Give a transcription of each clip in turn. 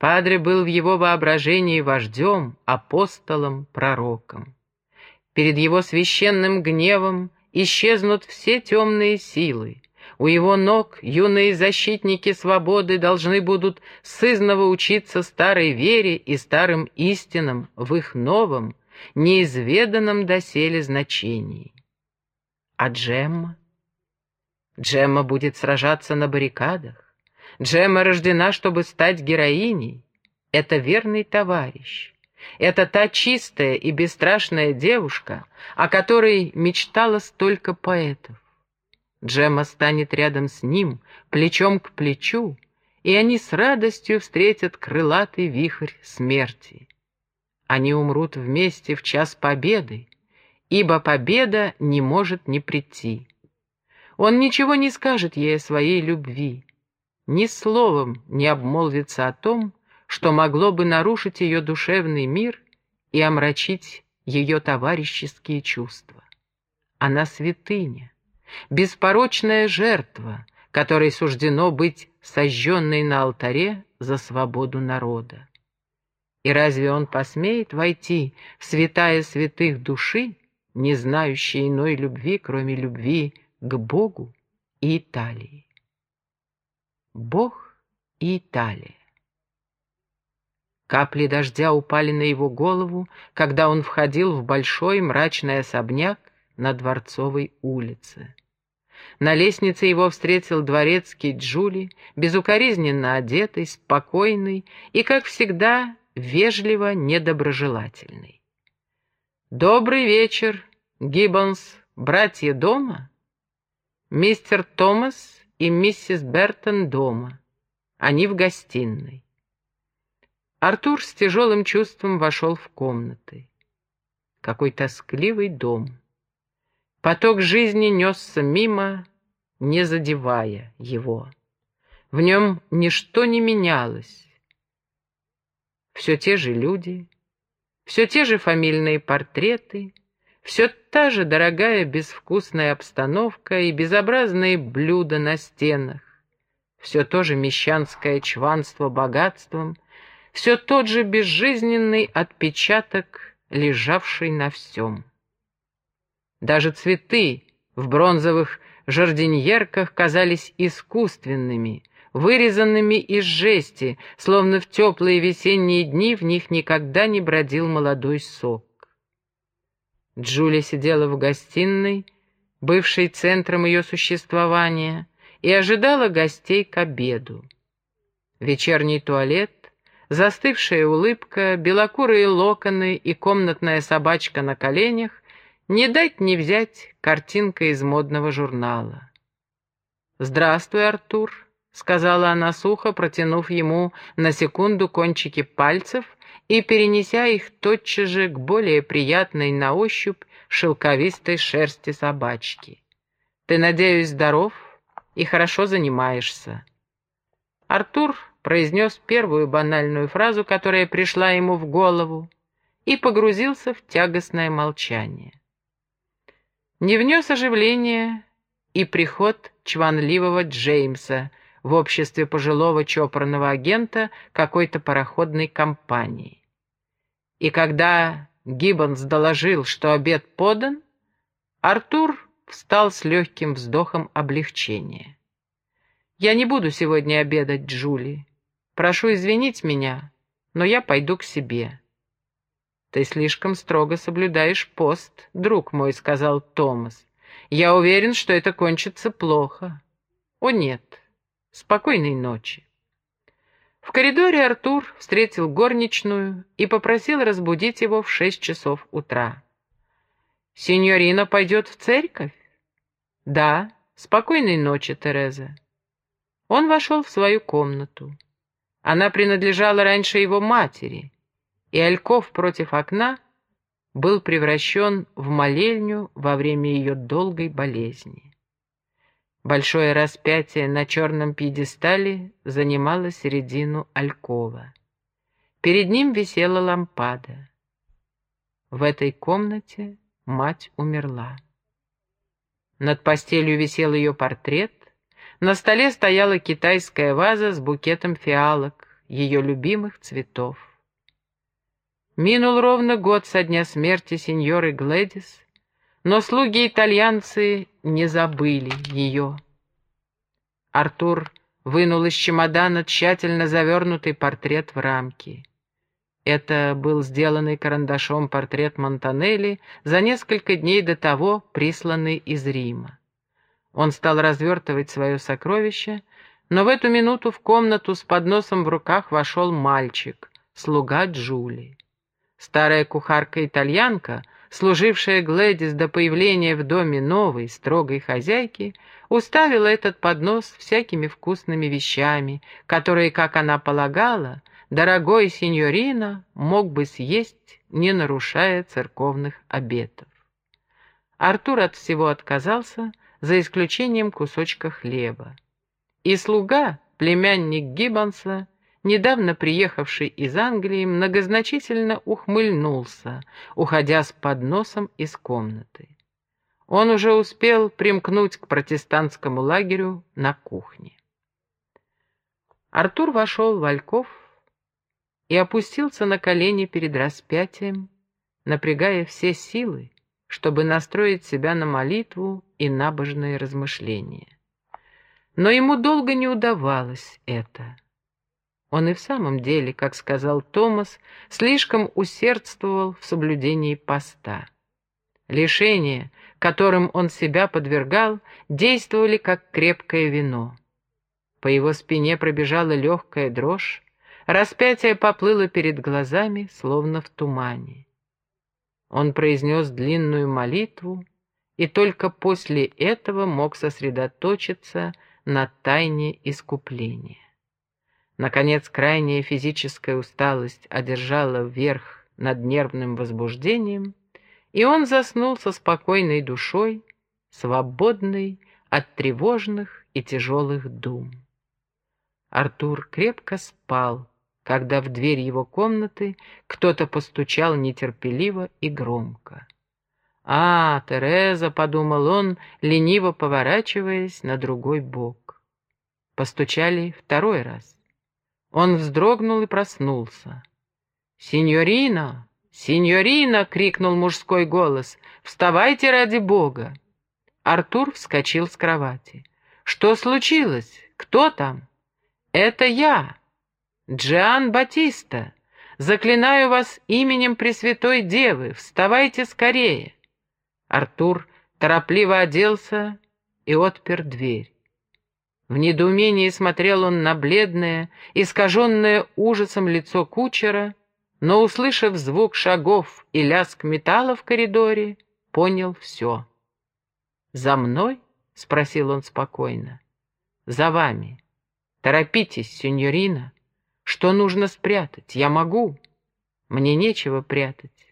Падре был в его воображении вождем, апостолом, пророком. Перед его священным гневом исчезнут все темные силы. У его ног юные защитники свободы должны будут сызново учиться старой вере и старым истинам в их новом, неизведанном доселе значении. А Джемма? Джемма будет сражаться на баррикадах. Джемма рождена, чтобы стать героиней. Это верный товарищ. Это та чистая и бесстрашная девушка, о которой мечтало столько поэтов. Джемма станет рядом с ним, плечом к плечу, и они с радостью встретят крылатый вихрь смерти. Они умрут вместе в час победы, ибо победа не может не прийти. Он ничего не скажет ей о своей любви, ни словом не обмолвится о том, что могло бы нарушить ее душевный мир и омрачить ее товарищеские чувства. Она святыня, беспорочная жертва, которой суждено быть сожженной на алтаре за свободу народа. И разве он посмеет войти в святая святых души, не знающей иной любви, кроме любви к Богу и Италии? Бог и Италия. Капли дождя упали на его голову, когда он входил в большой мрачный особняк на Дворцовой улице. На лестнице его встретил дворецкий Джули, безукоризненно одетый, спокойный и, как всегда, вежливо недоброжелательный. «Добрый вечер, Гиббонс, братья дома?» «Мистер Томас и миссис Бертон дома. Они в гостиной. Артур с тяжелым чувством вошел в комнаты. Какой тоскливый дом. Поток жизни несся мимо, не задевая его. В нем ничто не менялось. Все те же люди, все те же фамильные портреты, все та же дорогая безвкусная обстановка и безобразные блюда на стенах. Все то же мещанское чванство богатством, все тот же безжизненный отпечаток, лежавший на всем. Даже цветы в бронзовых жардиньерках казались искусственными, вырезанными из жести, словно в теплые весенние дни в них никогда не бродил молодой сок. Джулия сидела в гостиной, бывшей центром ее существования, и ожидала гостей к обеду. Вечерний туалет, застывшая улыбка, белокурые локоны и комнатная собачка на коленях не дать не взять картинка из модного журнала. «Здравствуй, Артур», — сказала она сухо, протянув ему на секунду кончики пальцев и перенеся их тотчас же к более приятной на ощупь шелковистой шерсти собачки. «Ты, надеюсь, здоров и хорошо занимаешься». Артур произнес первую банальную фразу, которая пришла ему в голову, и погрузился в тягостное молчание. Не внес оживления и приход чванливого Джеймса в обществе пожилого чопорного агента какой-то пароходной компании. И когда Гиббонс доложил, что обед подан, Артур встал с легким вздохом облегчения. «Я не буду сегодня обедать, Джули. Прошу извинить меня, но я пойду к себе». «Ты слишком строго соблюдаешь пост, друг мой», — сказал Томас. «Я уверен, что это кончится плохо». «О нет, спокойной ночи». В коридоре Артур встретил горничную и попросил разбудить его в шесть часов утра. «Синьорина пойдет в церковь?» «Да. Спокойной ночи, Тереза». Он вошел в свою комнату. Она принадлежала раньше его матери, и альков против окна был превращен в молельню во время ее долгой болезни. Большое распятие на черном пьедестале занимало середину алькова. Перед ним висела лампада. В этой комнате мать умерла. Над постелью висел ее портрет, на столе стояла китайская ваза с букетом фиалок, ее любимых цветов. Минул ровно год со дня смерти сеньоры Глэдис, но слуги-итальянцы не забыли ее. Артур вынул из чемодана тщательно завернутый портрет в рамки. Это был сделанный карандашом портрет Монтанелли за несколько дней до того, присланный из Рима. Он стал развертывать свое сокровище, но в эту минуту в комнату с подносом в руках вошел мальчик, слуга Джули. Старая кухарка-итальянка, служившая Глэдис до появления в доме новой, строгой хозяйки, уставила этот поднос всякими вкусными вещами, которые, как она полагала, дорогой сеньорина мог бы съесть, не нарушая церковных обетов. Артур от всего отказался, за исключением кусочка хлеба. И слуга, племянник Гиббонса, недавно приехавший из Англии, многозначительно ухмыльнулся, уходя с подносом из комнаты. Он уже успел примкнуть к протестантскому лагерю на кухне. Артур вошел в Вальков и опустился на колени перед распятием, напрягая все силы, чтобы настроить себя на молитву и набожные размышления. Но ему долго не удавалось это. Он и в самом деле, как сказал Томас, слишком усердствовал в соблюдении поста. Лишения, которым он себя подвергал, действовали как крепкое вино. По его спине пробежала легкая дрожь, Распятие поплыло перед глазами, словно в тумане. Он произнес длинную молитву и только после этого мог сосредоточиться на тайне искупления. Наконец, крайняя физическая усталость одержала верх над нервным возбуждением, и он заснул со спокойной душой, свободной от тревожных и тяжелых дум. Артур крепко спал, когда в дверь его комнаты кто-то постучал нетерпеливо и громко. «А, Тереза», — подумал он, лениво поворачиваясь на другой бок. Постучали второй раз. Он вздрогнул и проснулся. «Синьорина! Синьорина!» — крикнул мужской голос. «Вставайте ради Бога!» Артур вскочил с кровати. «Что случилось? Кто там?» «Это я!» «Джиан Батиста, заклинаю вас именем Пресвятой Девы, вставайте скорее!» Артур торопливо оделся и отпер дверь. В недоумении смотрел он на бледное, искаженное ужасом лицо кучера, но, услышав звук шагов и лязг металла в коридоре, понял все. «За мной?» — спросил он спокойно. «За вами. Торопитесь, сеньорина. Что нужно спрятать? Я могу. Мне нечего прятать.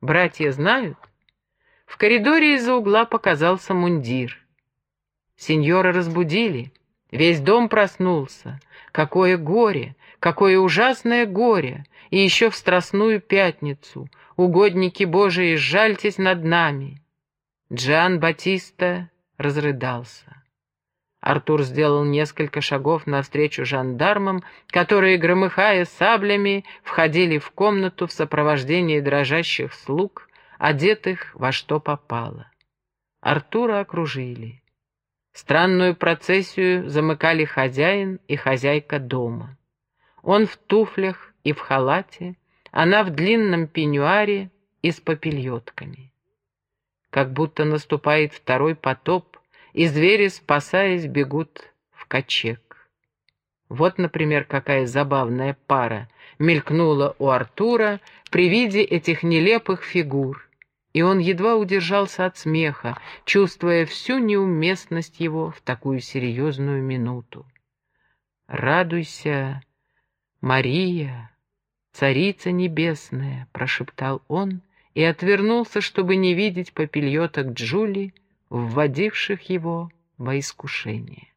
Братья знают? В коридоре из-за угла показался мундир. Сеньора разбудили. Весь дом проснулся. Какое горе, какое ужасное горе. И еще в Страстную Пятницу. Угодники Божии, жальтесь над нами. Джан Батиста разрыдался. Артур сделал несколько шагов навстречу жандармам, которые, громыхая саблями, входили в комнату в сопровождении дрожащих слуг, одетых во что попало. Артура окружили. Странную процессию замыкали хозяин и хозяйка дома. Он в туфлях и в халате, она в длинном пеньюаре и с попельотками. Как будто наступает второй потоп, и звери, спасаясь, бегут в кочек. Вот, например, какая забавная пара мелькнула у Артура при виде этих нелепых фигур, и он едва удержался от смеха, чувствуя всю неуместность его в такую серьезную минуту. «Радуйся, Мария, царица небесная!» — прошептал он и отвернулся, чтобы не видеть попельоток Джули, вводивших его во искушение.